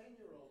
ten-year-old with you.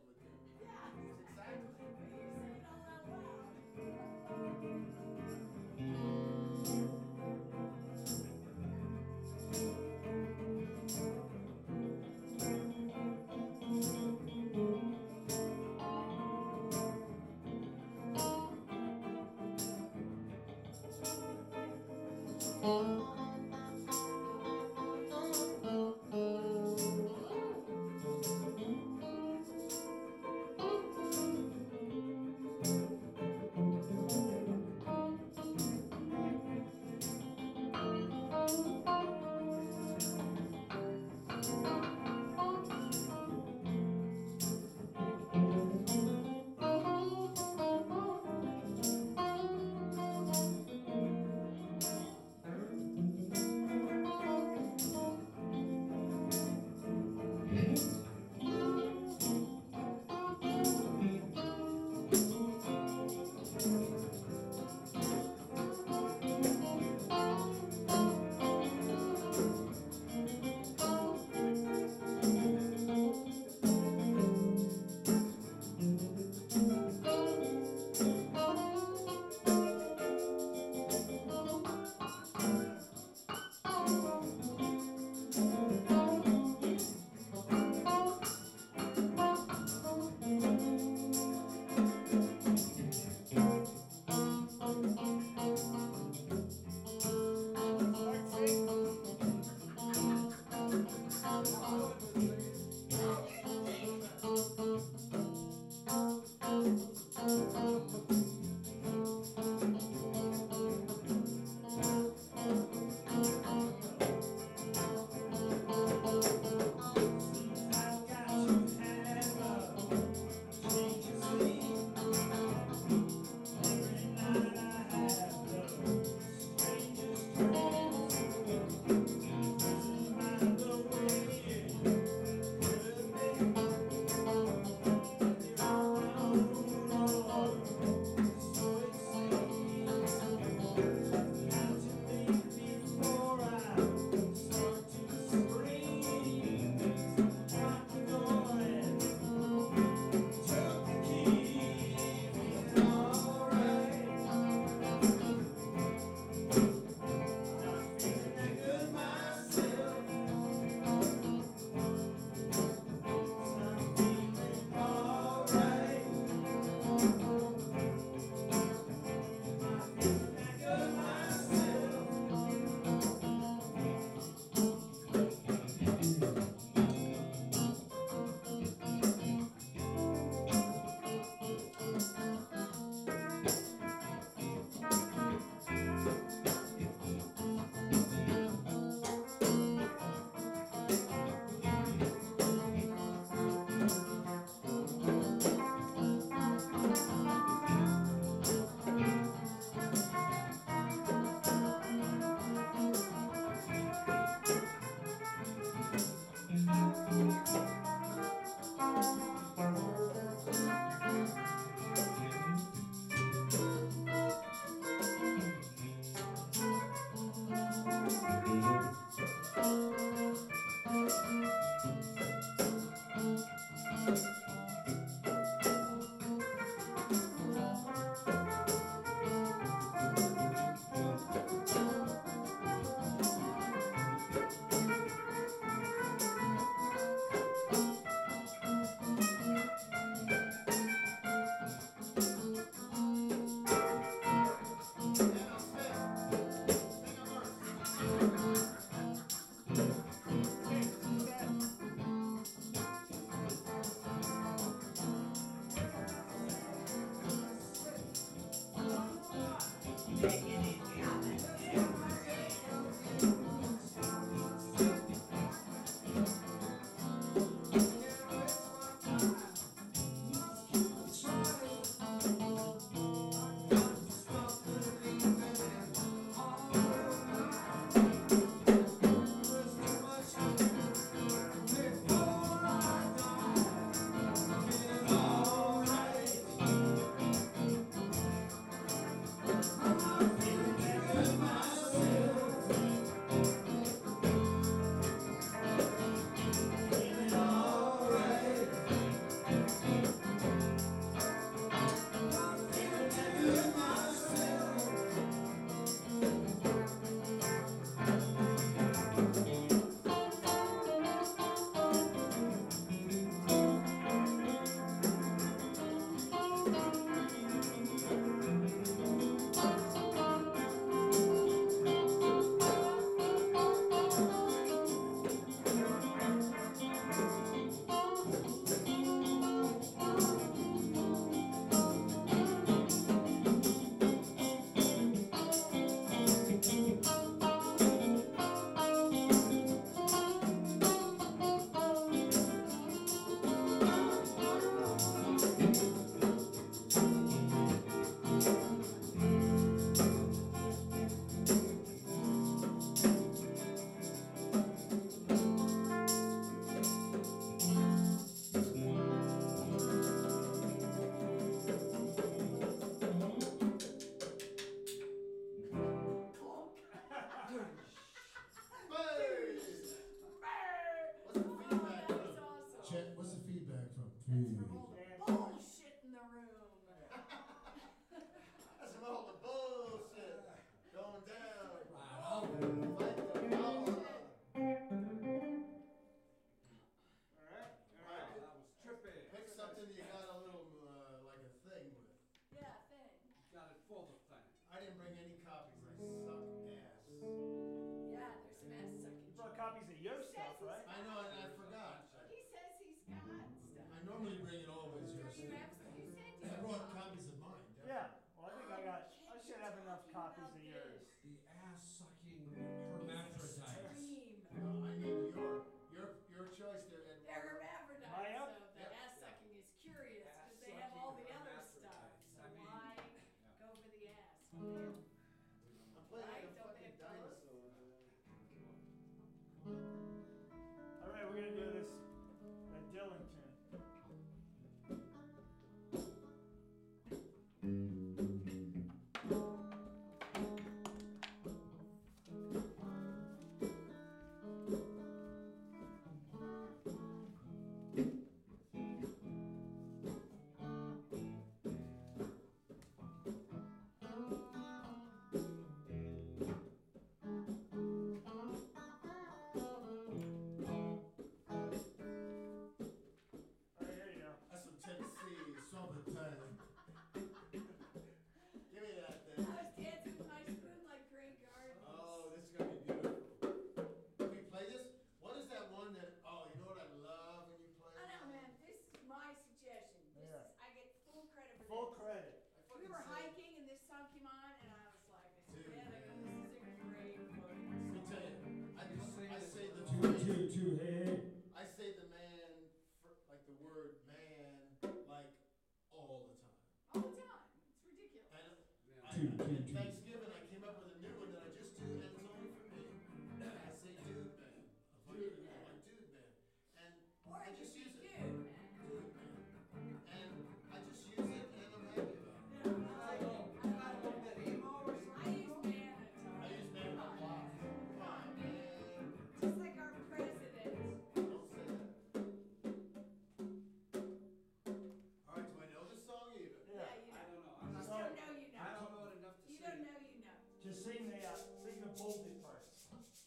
sing the, uh, sing the bolded parts.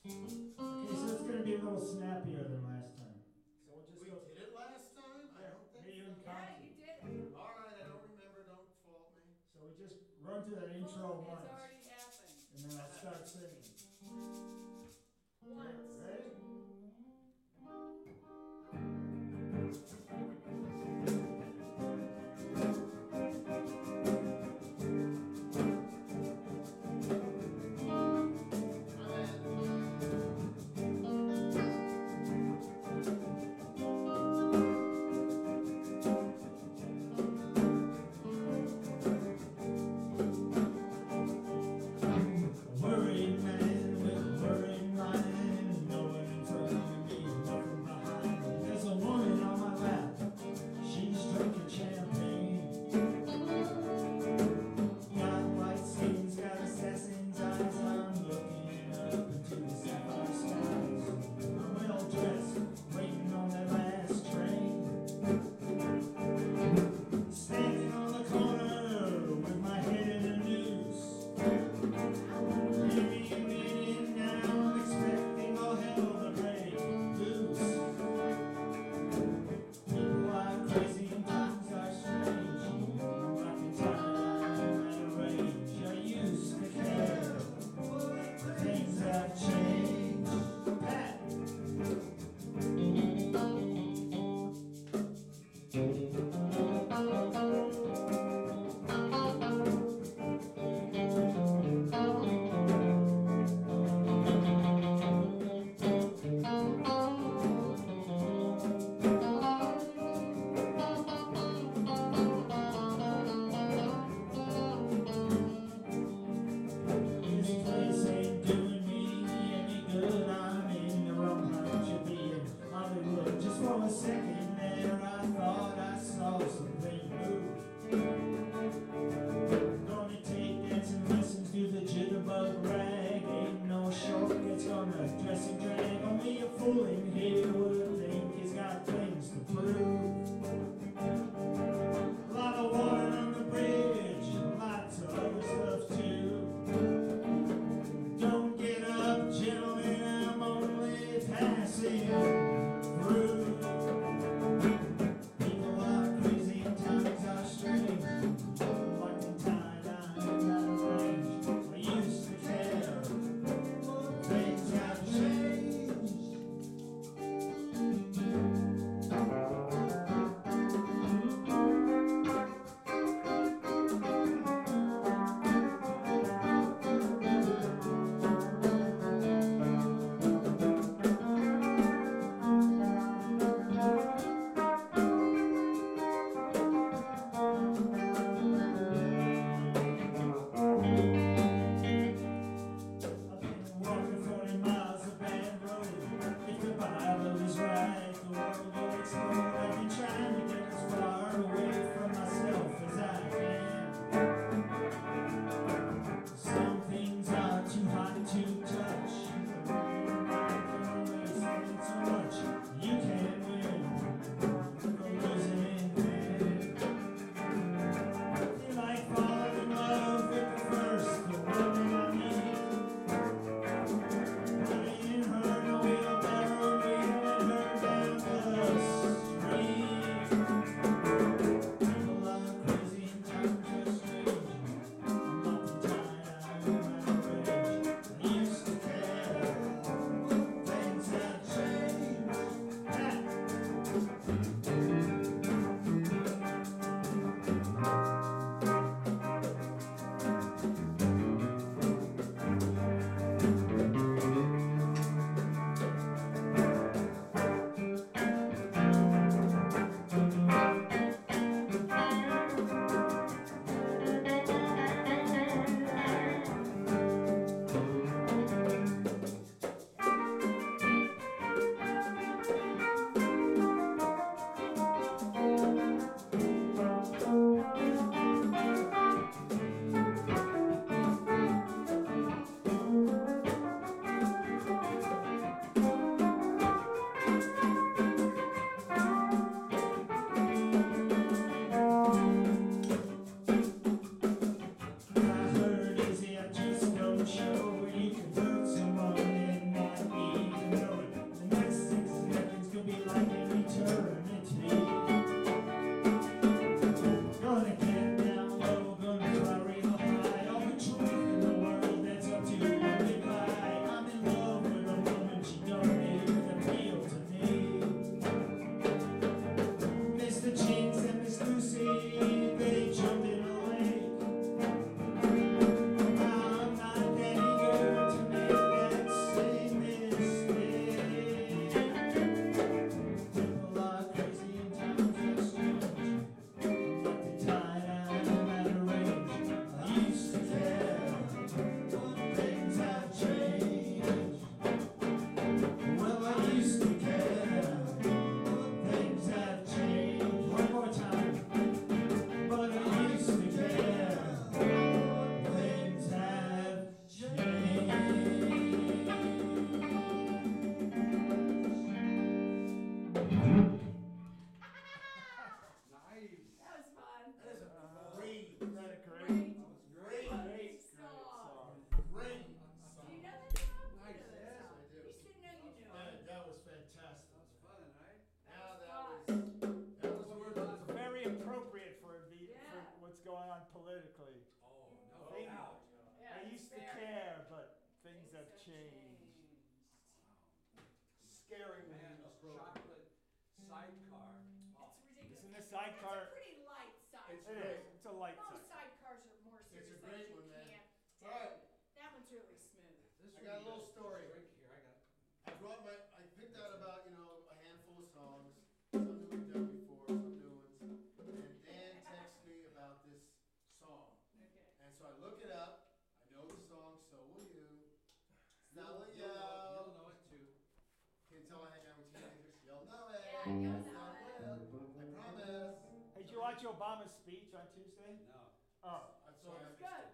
Okay, so it's going to be a little snappier than last time. So we'll just We go. did it last time? I don't think. You, Yeah, you did it. All right, I don't remember, don't fault me. So we just run to that intro Bold has once, already happened. and then I start singing. I promise. Did you watch Obama's speech on Tuesday? No. Oh, that's so it's good.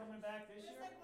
Coming back this year?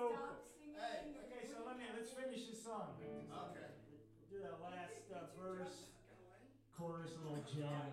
Hey, Okay, so let me, let's finish this song. okay. Do that last uh, verse, chorus, little John.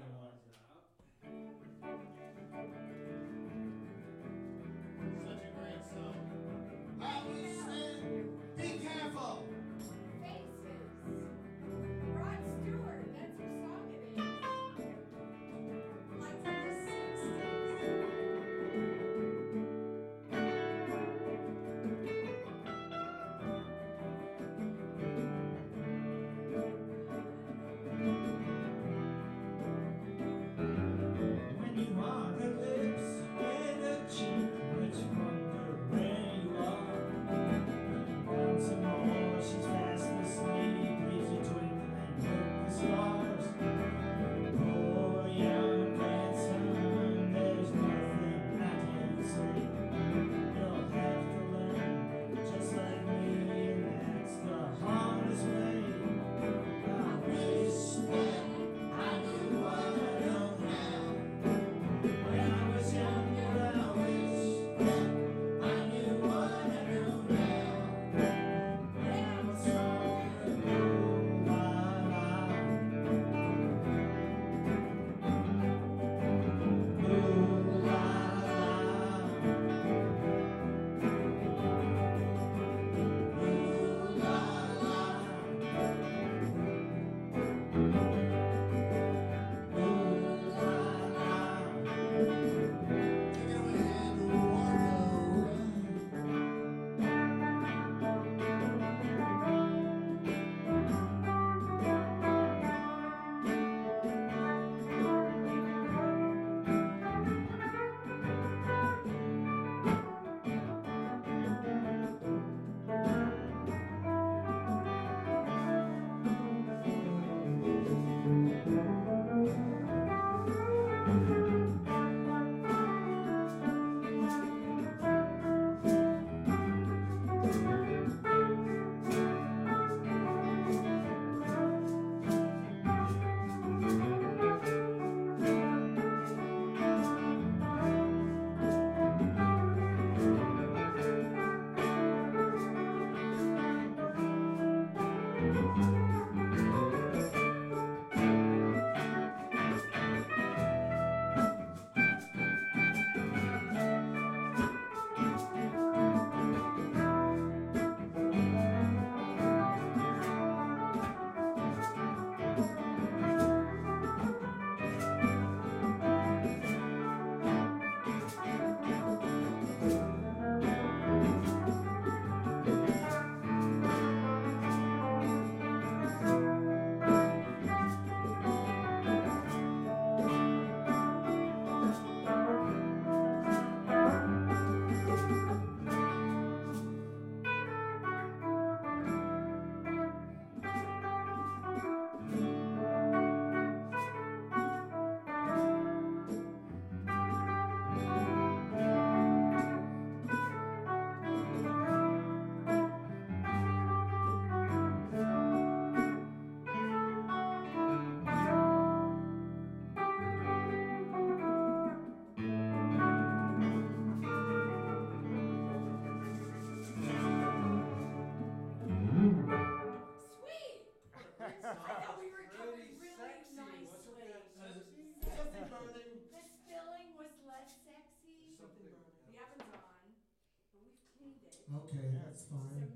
fine.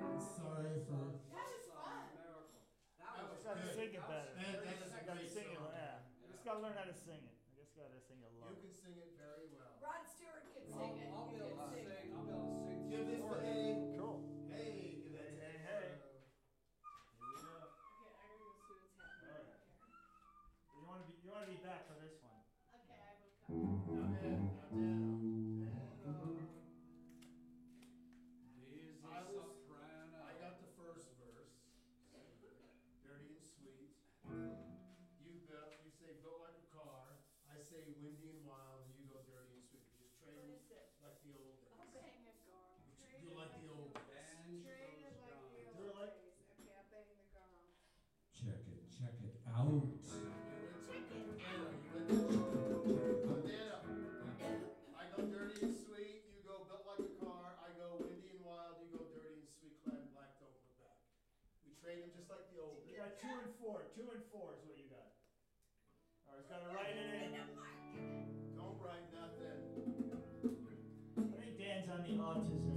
I'm sorry for. That was fun. That was trying to sing it better. I just gotta sing it. Yeah. I just gotta learn how to sing it. I just gotta sing it low. You can sing it two and four. Two and four is what you got. All right, he's got to write it in. Don't write nothing. I think Dan's on the autism.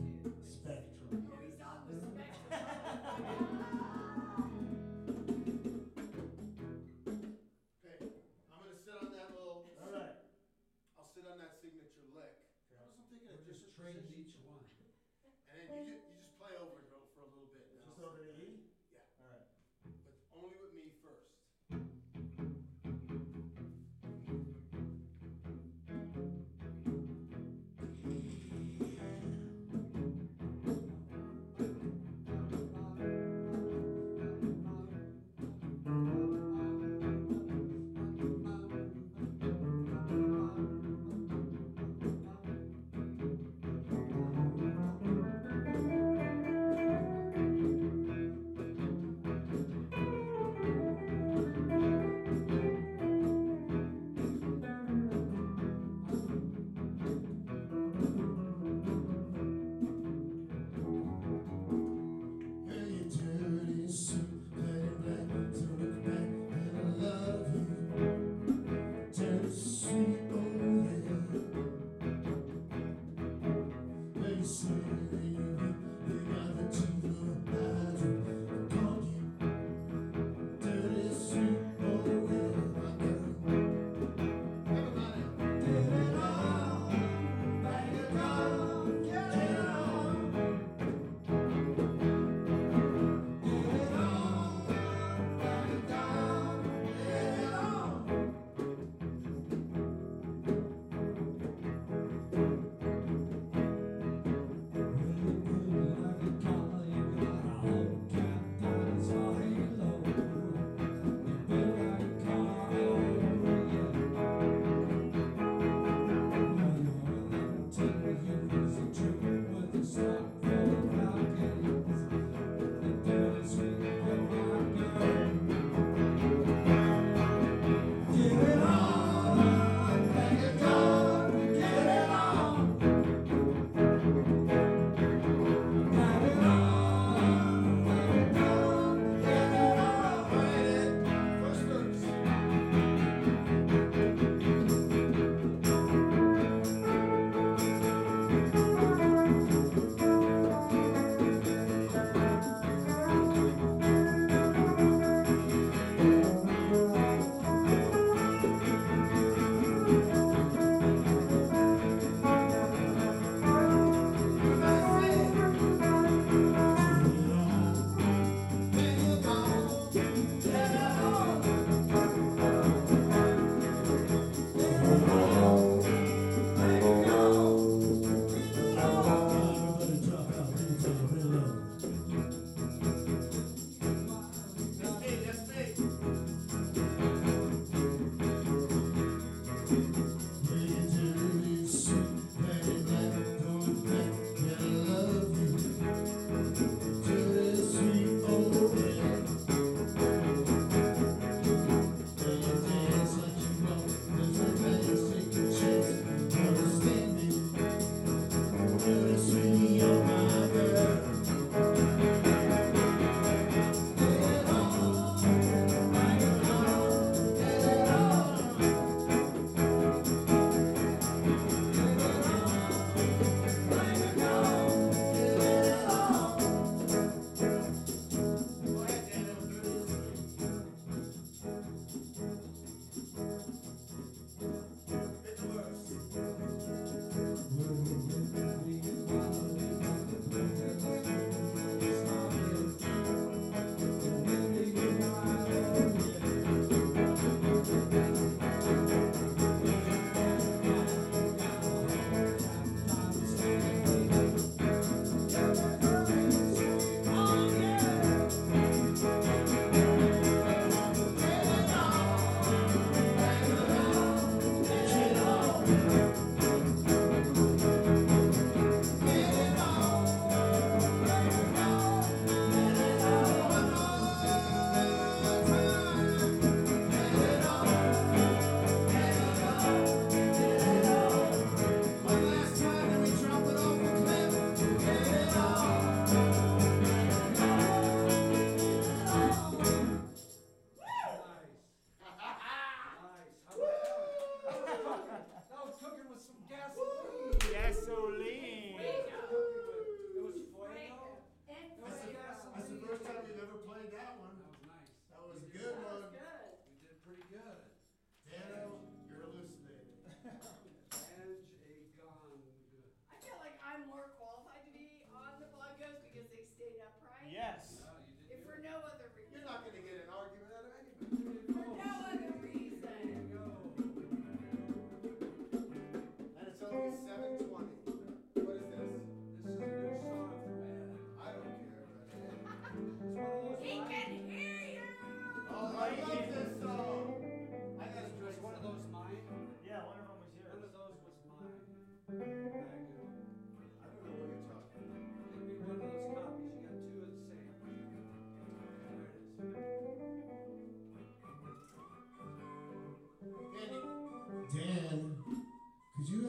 on.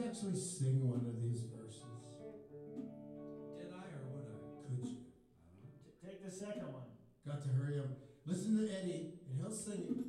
actually sing one of these verses? Did I or would I? Could you? Take the second one. Got to hurry up. Listen to Eddie, and he'll sing it.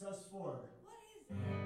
Sus4. What is it?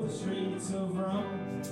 The streets of Rome,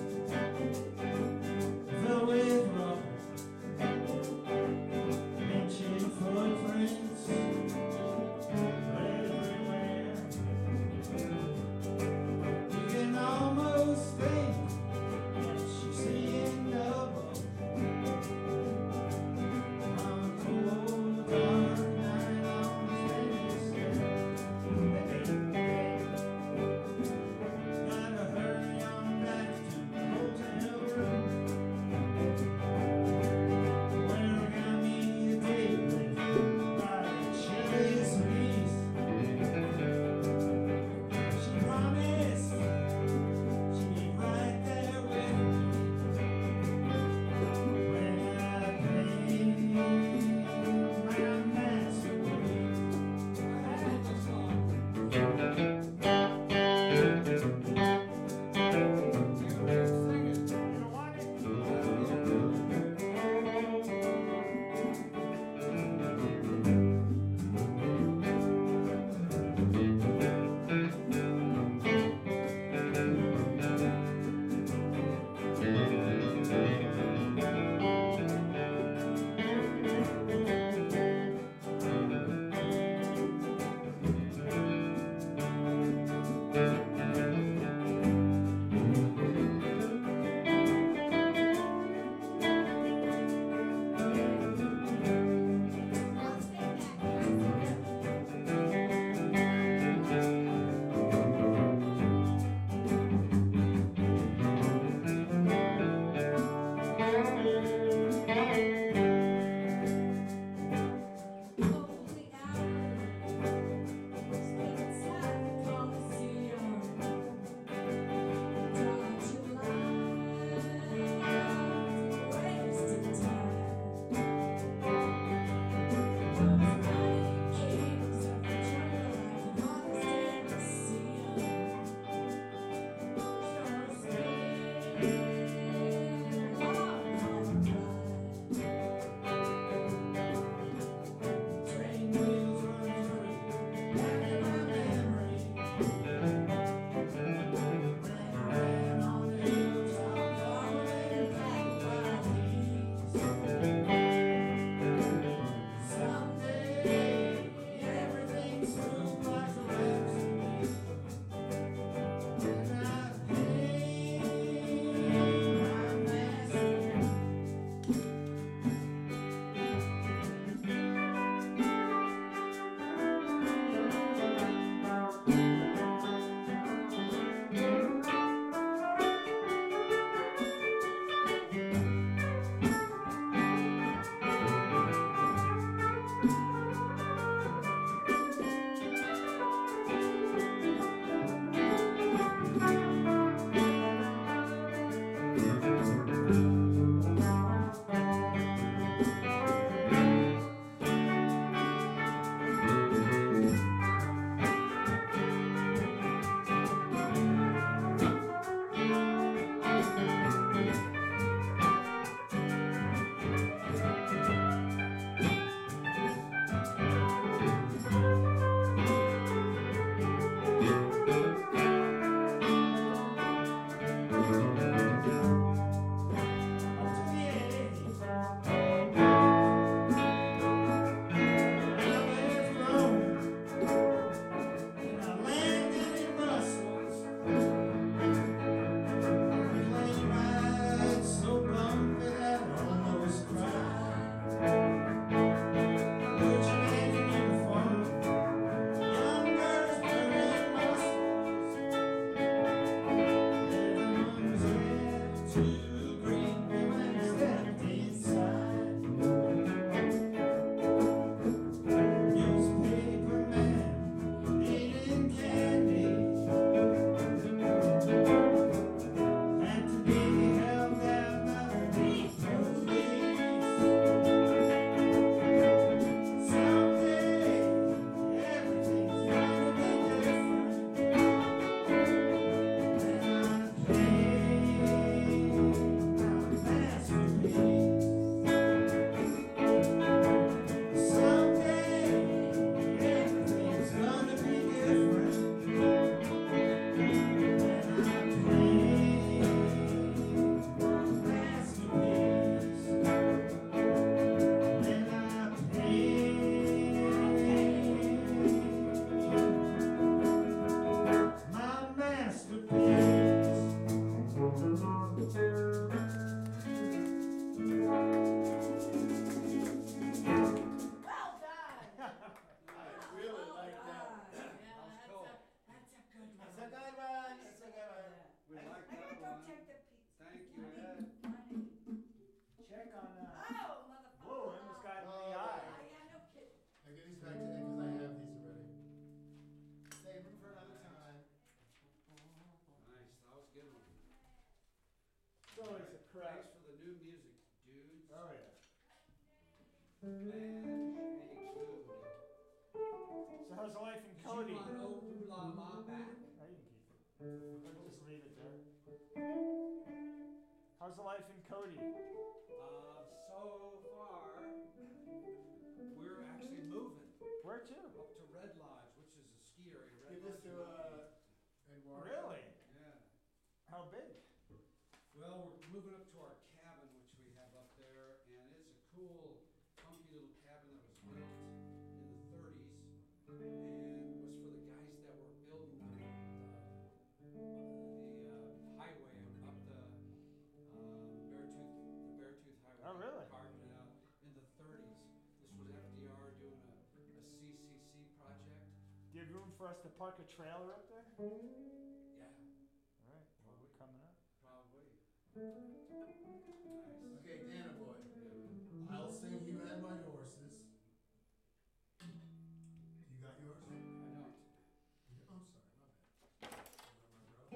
us to park a trailer up there? Yeah, All right. well, we're coming up. probably. Nice. Okay, Dana boy, I'll sing You Had My Horses. You got yours? I don't. I'm sorry, my bad. My brother?